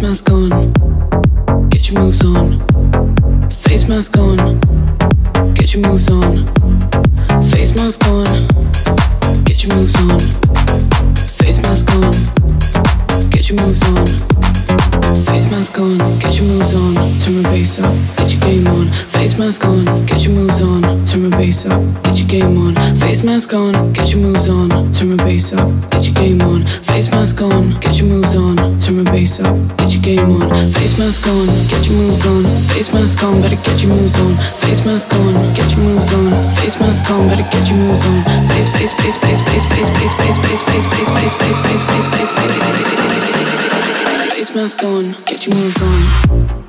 Face mask on, get your moves on. Face mask on, get your moves on. Face mask on, get your moves on. on, get your moves on, turn my bass up, get your game on. Face mask on, get your moves on, turn my bass up, get your game on. Face mask on, get your moves on, turn my bass up, get your game on. Face mask on, get your moves on, turn my bass up, get your game on. Face mask on, get your moves on, face mask on, better get your moves on. Face mask on, get your moves on, face mask on, better get your moves on. Bass, bass, bass, bass, bass, bass, bass, bass. On, get your moves on.